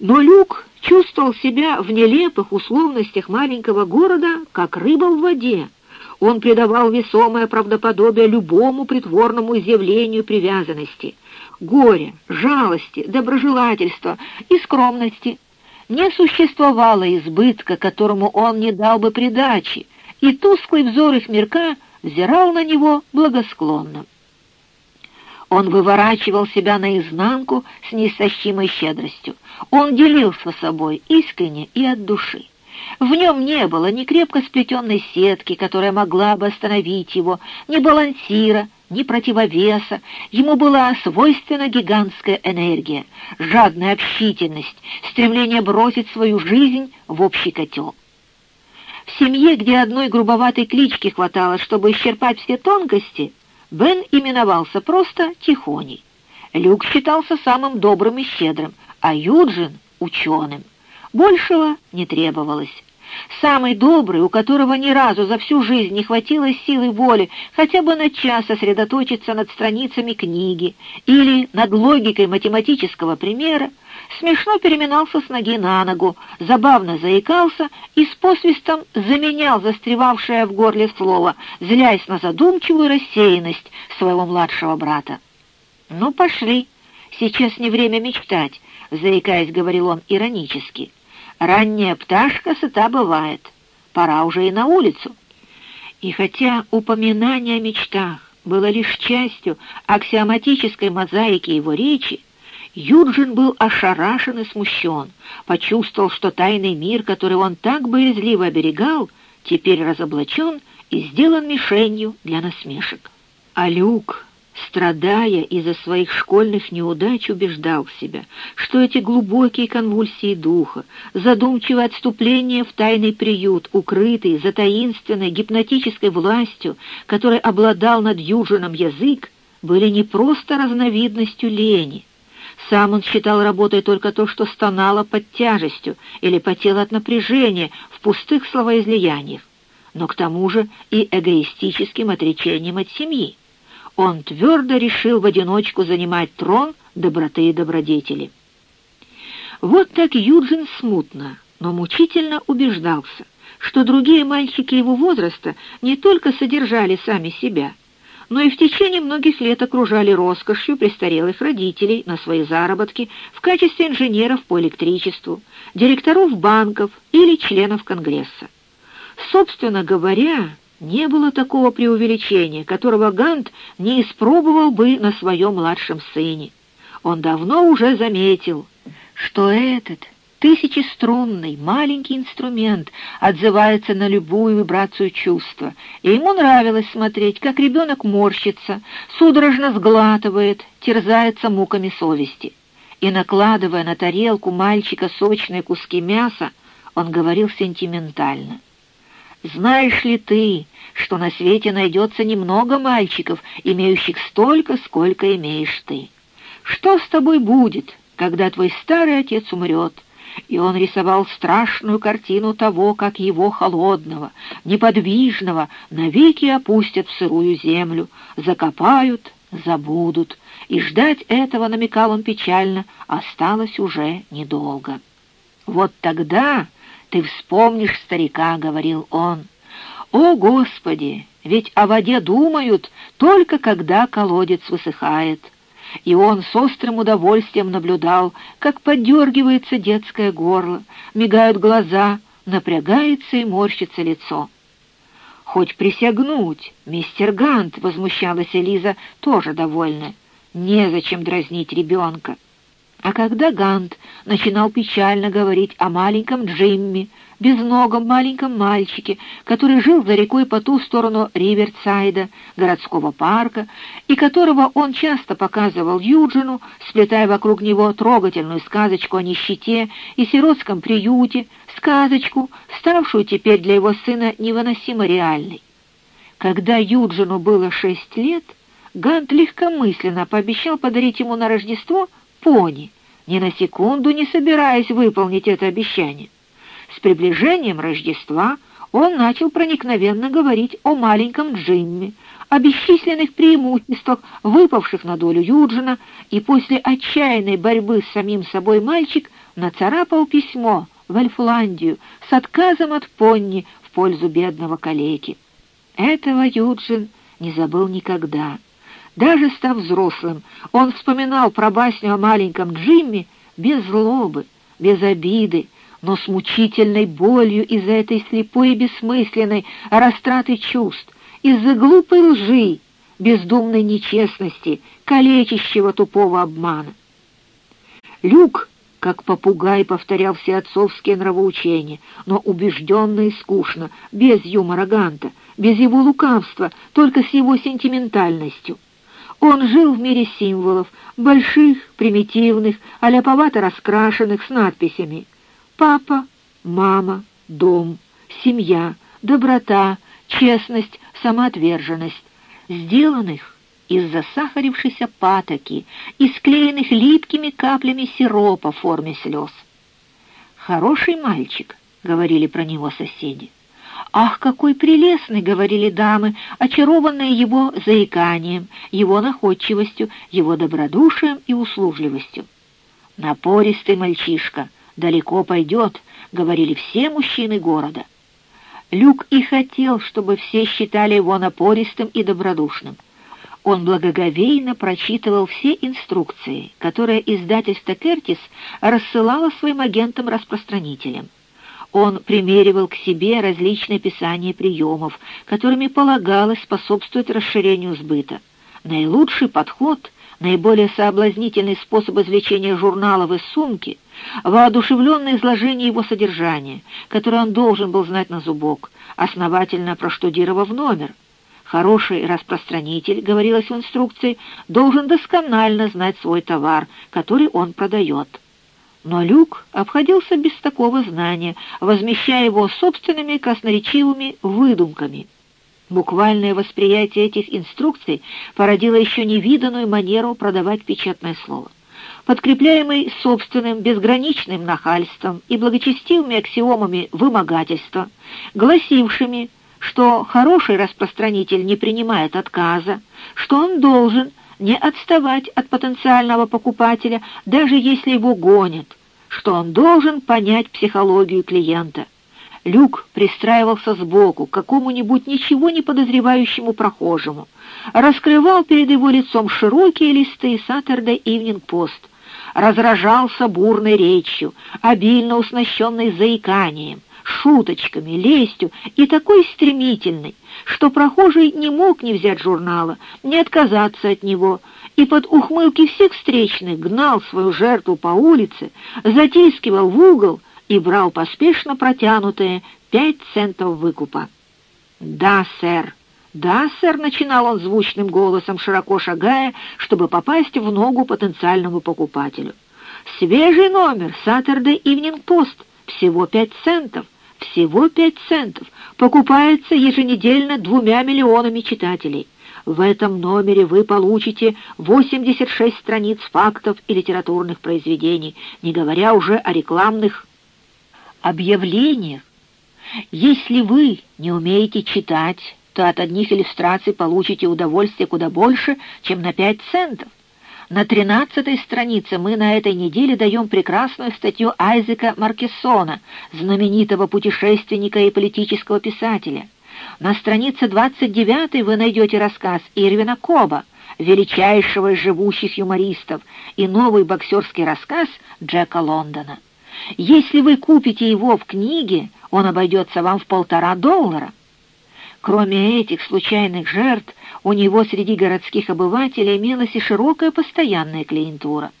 Но Люк чувствовал себя в нелепых условностях маленького города, как рыба в воде. Он придавал весомое правдоподобие любому притворному изъявлению привязанности, горя, жалости, доброжелательства и скромности. Не существовало избытка, которому он не дал бы придачи, и тусклый взор их мирка взирал на него благосклонно. Он выворачивал себя наизнанку с неистощимой щедростью. Он делился собой искренне и от души. В нем не было ни крепко сплетенной сетки, которая могла бы остановить его, ни балансира, ни противовеса. Ему была свойственна гигантская энергия, жадная общительность, стремление бросить свою жизнь в общий котел. В семье, где одной грубоватой клички хватало, чтобы исчерпать все тонкости, Бен именовался просто Тихоней. Люк считался самым добрым и щедрым, а Юджин — ученым. Большего не требовалось. Самый добрый, у которого ни разу за всю жизнь не хватило силы воли хотя бы на час сосредоточиться над страницами книги или над логикой математического примера, смешно переминался с ноги на ногу, забавно заикался и с посвистом заменял застревавшее в горле слово, злясь на задумчивую рассеянность своего младшего брата. «Ну, пошли, сейчас не время мечтать», — заикаясь, говорил он иронически. «Ранняя пташка сыта бывает, пора уже и на улицу». И хотя упоминание о мечтах было лишь частью аксиоматической мозаики его речи, Юджин был ошарашен и смущен, почувствовал, что тайный мир, который он так боязливо оберегал, теперь разоблачен и сделан мишенью для насмешек. А Люк, страдая из-за своих школьных неудач, убеждал себя, что эти глубокие конвульсии духа, задумчивое отступление в тайный приют, укрытый за таинственной гипнотической властью, которой обладал над Юджином язык, были не просто разновидностью лени, сам он считал работой только то, что стонало под тяжестью или потело от напряжения в пустых словоизлияниях, но к тому же и эгоистическим отречением от семьи. Он твердо решил в одиночку занимать трон доброты и добродетели. Вот так Юджин смутно, но мучительно убеждался, что другие мальчики его возраста не только содержали сами себя, но и в течение многих лет окружали роскошью престарелых родителей на свои заработки в качестве инженеров по электричеству, директоров банков или членов Конгресса. Собственно говоря, не было такого преувеличения, которого Гант не испробовал бы на своем младшем сыне. Он давно уже заметил, что этот тысячеструнный маленький инструмент отзывается на любую вибрацию чувства, и ему нравилось смотреть, как ребенок морщится, судорожно сглатывает, терзается муками совести. И, накладывая на тарелку мальчика сочные куски мяса, он говорил сентиментально. «Знаешь ли ты, что на свете найдется немного мальчиков, имеющих столько, сколько имеешь ты? Что с тобой будет, когда твой старый отец умрет?» И он рисовал страшную картину того, как его холодного, неподвижного навеки опустят в сырую землю, закопают, забудут, и ждать этого, намекал он печально, осталось уже недолго. «Вот тогда ты вспомнишь старика», — говорил он. «О, Господи! Ведь о воде думают только когда колодец высыхает» и он с острым удовольствием наблюдал, как подергивается детское горло, мигают глаза, напрягается и морщится лицо. «Хоть присягнуть, мистер Гант!» — возмущалась Элиза, тоже довольная. «Незачем дразнить ребенка». А когда Гант начинал печально говорить о маленьком Джимми, безногом маленьком мальчике, который жил за рекой по ту сторону Риверсайда, городского парка, и которого он часто показывал Юджину, сплетая вокруг него трогательную сказочку о нищете и сиротском приюте, сказочку, ставшую теперь для его сына невыносимо реальной. Когда Юджину было шесть лет, Гант легкомысленно пообещал подарить ему на Рождество пони, ни на секунду не собираясь выполнить это обещание. С приближением Рождества он начал проникновенно говорить о маленьком Джимми, о бесчисленных преимуществах, выпавших на долю Юджина, и после отчаянной борьбы с самим собой мальчик нацарапал письмо в Эльфландию с отказом от Понни в пользу бедного калеки. Этого Юджин не забыл никогда. Даже став взрослым, он вспоминал про басню о маленьком Джимми без злобы, без обиды, но с мучительной болью из-за этой слепой и бессмысленной растраты чувств, из-за глупой лжи, бездумной нечестности, калечащего тупого обмана. Люк, как попугай, повторял все отцовские нравоучения, но убежденно и скучно, без юмора Ганта, без его лукавства, только с его сентиментальностью. Он жил в мире символов, больших, примитивных, аляповато раскрашенных, с надписями «Папа», «Мама», «Дом», «Семья», «Доброта», «Честность», «Самоотверженность», сделанных из засахарившейся патоки и склеенных липкими каплями сиропа в форме слез. «Хороший мальчик», — говорили про него соседи. «Ах, какой прелестный!» — говорили дамы, очарованные его заиканием, его находчивостью, его добродушием и услужливостью. «Напористый мальчишка, далеко пойдет», — говорили все мужчины города. Люк и хотел, чтобы все считали его напористым и добродушным. Он благоговейно прочитывал все инструкции, которые издательство «Кертис» рассылало своим агентам-распространителям. Он примеривал к себе различные описания приемов, которыми полагалось способствовать расширению сбыта. Наилучший подход, наиболее соблазнительный способ извлечения журналов из сумки — воодушевленное изложение его содержания, которое он должен был знать на зубок, основательно проштудировав номер. Хороший распространитель, говорилось в инструкции, должен досконально знать свой товар, который он продает. Но Люк обходился без такого знания, возмещая его собственными красноречивыми выдумками. Буквальное восприятие этих инструкций породило еще невиданную манеру продавать печатное слово подкрепляемый собственным безграничным нахальством и благочестивыми аксиомами вымогательства, гласившими, что хороший распространитель не принимает отказа, что он должен не отставать от потенциального покупателя, даже если его гонят, что он должен понять психологию клиента. Люк пристраивался сбоку к какому-нибудь ничего не подозревающему прохожему, раскрывал перед его лицом широкие листы Saturday Evening Post, разражался бурной речью, обильно уснащенной заиканием, шуточками, лестью и такой стремительной, что прохожий не мог не взять журнала, не отказаться от него, и под ухмылки всех встречных гнал свою жертву по улице, затискивал в угол и брал поспешно протянутые пять центов выкупа. «Да, сэр», «Да, сэр», — начинал он звучным голосом, широко шагая, чтобы попасть в ногу потенциальному покупателю. «Свежий номер, Saturday Evening Post, всего пять центов, всего пять центов, покупается еженедельно двумя миллионами читателей. В этом номере вы получите 86 страниц фактов и литературных произведений, не говоря уже о рекламных объявлениях. Если вы не умеете читать, то от одних иллюстраций получите удовольствие куда больше, чем на пять центов. На тринадцатой странице мы на этой неделе даем прекрасную статью Айзека Маркессона, знаменитого путешественника и политического писателя. На странице двадцать девятой вы найдете рассказ Ирвина Коба, величайшего из живущих юмористов, и новый боксерский рассказ Джека Лондона. Если вы купите его в книге, он обойдется вам в полтора доллара. Кроме этих случайных жертв, у него среди городских обывателей имелась и широкая постоянная клиентура.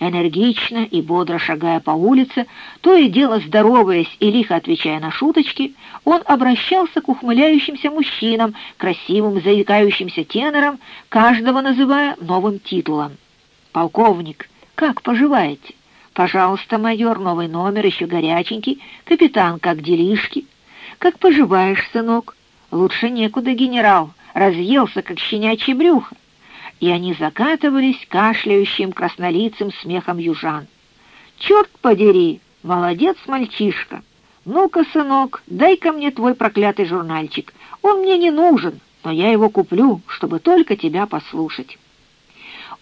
Энергично и бодро шагая по улице, то и дело здороваясь и лихо отвечая на шуточки, он обращался к ухмыляющимся мужчинам, красивым заикающимся тенорам, каждого называя новым титулом. «Полковник, как поживаете?» «Пожалуйста, майор, новый номер, еще горяченький. Капитан, как делишки?» «Как поживаешь, сынок?» Лучше некуда, генерал, разъелся, как щенячье брюхо. И они закатывались кашляющим краснолицым смехом южан. «Черт подери! Молодец, мальчишка! Ну-ка, сынок, дай-ка мне твой проклятый журнальчик. Он мне не нужен, но я его куплю, чтобы только тебя послушать».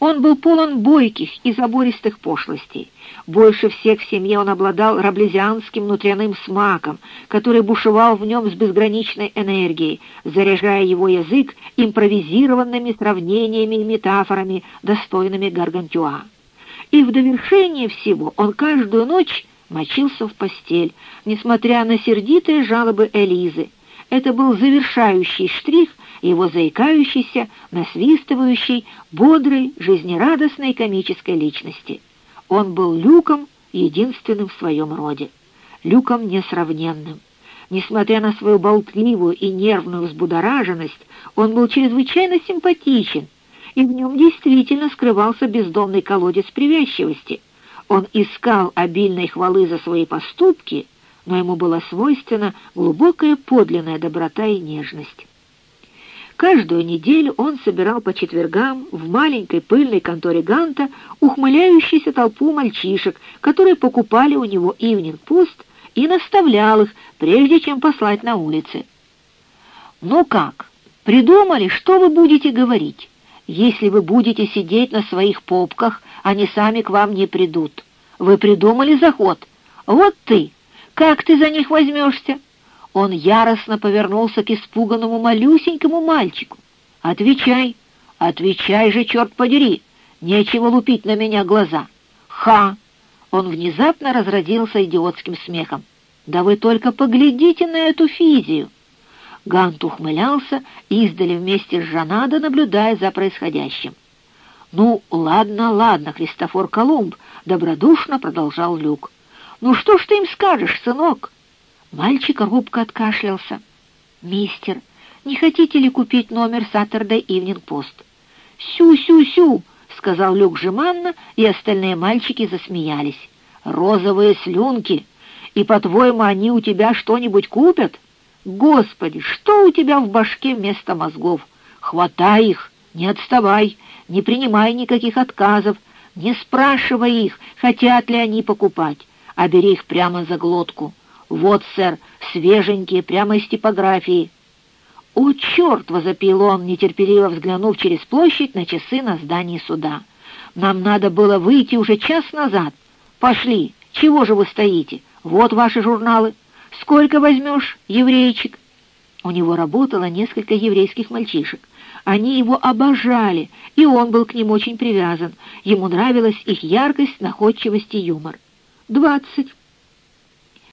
Он был полон бойких и забористых пошлостей. Больше всех в семье он обладал раблезианским внутренним смаком, который бушевал в нем с безграничной энергией, заряжая его язык импровизированными сравнениями и метафорами, достойными Гаргантюа. И в довершение всего он каждую ночь мочился в постель, несмотря на сердитые жалобы Элизы. Это был завершающий штрих его заикающейся, насвистывающей, бодрой, жизнерадостной комической личности. Он был Люком, единственным в своем роде, Люком несравненным. Несмотря на свою болтливую и нервную взбудораженность, он был чрезвычайно симпатичен, и в нем действительно скрывался бездонный колодец привязчивости. Он искал обильной хвалы за свои поступки, но ему была свойственна глубокая подлинная доброта и нежность. Каждую неделю он собирал по четвергам в маленькой пыльной конторе Ганта ухмыляющуюся толпу мальчишек, которые покупали у него ивнинг-пост и наставлял их, прежде чем послать на улицы. «Ну как, придумали, что вы будете говорить? Если вы будете сидеть на своих попках, они сами к вам не придут. Вы придумали заход? Вот ты! Как ты за них возьмешься?» Он яростно повернулся к испуганному малюсенькому мальчику. «Отвечай! Отвечай же, черт подери! Нечего лупить на меня глаза!» «Ха!» Он внезапно разродился идиотским смехом. «Да вы только поглядите на эту физию!» Гант ухмылялся, издали вместе с Жанадо, наблюдая за происходящим. «Ну, ладно, ладно, Христофор Колумб», — добродушно продолжал Люк. «Ну что ж ты им скажешь, сынок?» Мальчик робко откашлялся. «Мистер, не хотите ли купить номер Saturday Evening Post?» «Сю-сю-сю!» — сказал Люк жеманно, и остальные мальчики засмеялись. «Розовые слюнки! И, по-твоему, они у тебя что-нибудь купят? Господи, что у тебя в башке вместо мозгов? Хватай их, не отставай, не принимай никаких отказов, не спрашивай их, хотят ли они покупать, а бери их прямо за глотку». «Вот, сэр, свеженькие, прямо из типографии». «О, черт!» — возопил он, нетерпеливо взглянув через площадь на часы на здании суда. «Нам надо было выйти уже час назад. Пошли! Чего же вы стоите? Вот ваши журналы. Сколько возьмешь, еврейчик?» У него работало несколько еврейских мальчишек. Они его обожали, и он был к ним очень привязан. Ему нравилась их яркость, находчивость и юмор. «Двадцать».